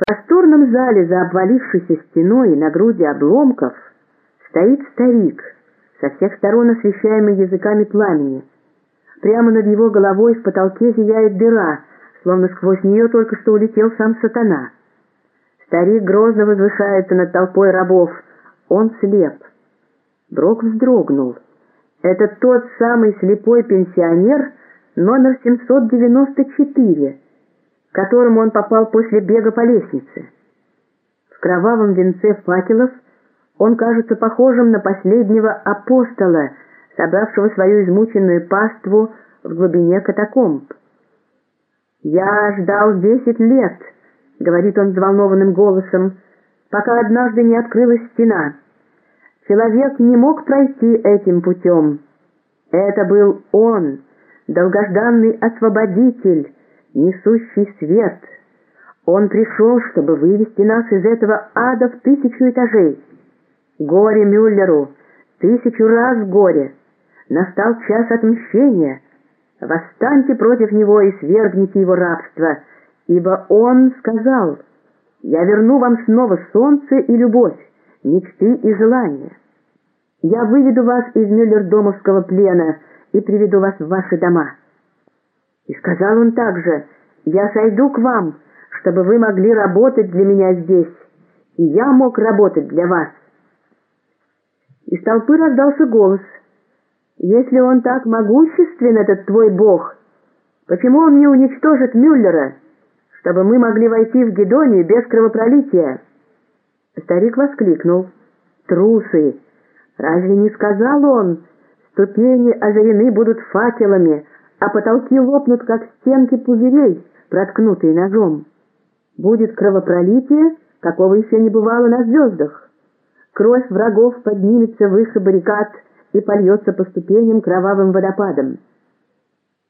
В просторном зале за обвалившейся стеной на груди обломков стоит старик, со всех сторон освещаемый языками пламени. Прямо над его головой в потолке зияет дыра, словно сквозь нее только что улетел сам сатана. Старик грозно возвышается над толпой рабов. Он слеп. Брок вздрогнул. Это тот самый слепой пенсионер номер 794, к которому он попал после бега по лестнице. В кровавом венце факелов он кажется похожим на последнего апостола, собравшего свою измученную паству в глубине катакомб. «Я ждал десять лет», — говорит он взволнованным голосом, «пока однажды не открылась стена». Человек не мог пройти этим путем. Это был он, долгожданный освободитель, несущий свет. Он пришел, чтобы вывести нас из этого ада в тысячу этажей. Горе Мюллеру, тысячу раз горе. Настал час отмщения. Восстаньте против него и свергните его рабство, ибо он сказал, «Я верну вам снова солнце и любовь, мечты и желания». Я выведу вас из Мюллердомовского плена и приведу вас в ваши дома. И сказал он также, я сойду к вам, чтобы вы могли работать для меня здесь, и я мог работать для вас. Из толпы раздался голос. Если он так могуществен, этот твой бог, почему он не уничтожит Мюллера, чтобы мы могли войти в Гедонию без кровопролития? Старик воскликнул. Трусы! Разве не сказал он, ступени озарены будут факелами, а потолки лопнут, как стенки пузырей, проткнутые ножом? Будет кровопролитие, какого еще не бывало на звездах. Кровь врагов поднимется выше баррикад и польется по ступеням кровавым водопадом.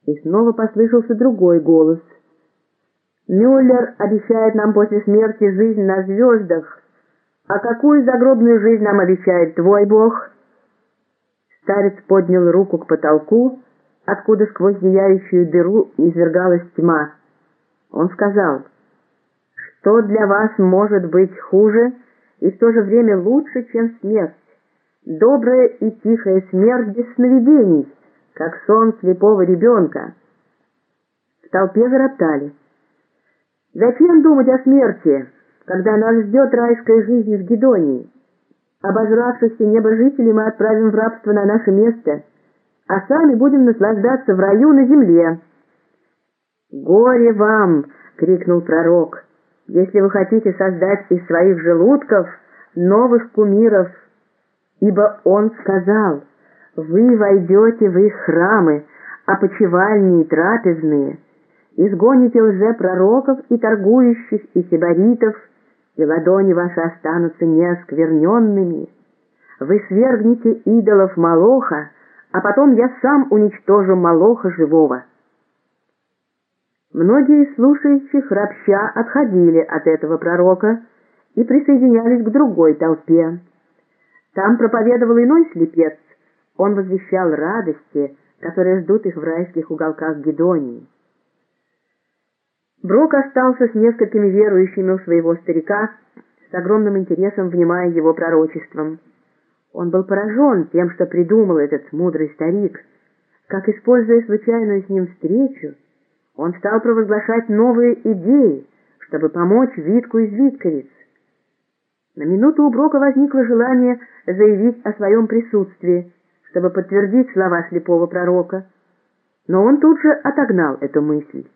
И снова послышался другой голос. Мюллер обещает нам после смерти жизнь на звездах, «А какую загробную жизнь нам обещает твой Бог?» Старец поднял руку к потолку, откуда сквозь зияющую дыру извергалась тьма. Он сказал, «Что для вас может быть хуже и в то же время лучше, чем смерть? Добрая и тихая смерть без сновидений, как сон слепого ребенка». В толпе зароптали. «Зачем думать о смерти?» когда нас ждет райская жизнь в Гедонии. Обожравшихся небожителей мы отправим в рабство на наше место, а сами будем наслаждаться в раю на земле. «Горе вам!» — крикнул пророк. «Если вы хотите создать из своих желудков новых кумиров, ибо он сказал, вы войдете в их храмы, опочивальни и трапезные, изгоните лже-пророков и торгующих, и сибаритов, и ладони ваши останутся неоскверненными. Вы свергнете идолов Молоха, а потом я сам уничтожу Молоха живого». Многие из слушающих рабща отходили от этого пророка и присоединялись к другой толпе. Там проповедовал иной слепец, он возвещал радости, которые ждут их в райских уголках Гедонии. Брок остался с несколькими верующими у своего старика, с огромным интересом внимая его пророчеством. Он был поражен тем, что придумал этот мудрый старик. Как, используя случайную с ним встречу, он стал провозглашать новые идеи, чтобы помочь Витку из Витковиц. На минуту у Брока возникло желание заявить о своем присутствии, чтобы подтвердить слова слепого пророка, но он тут же отогнал эту мысль.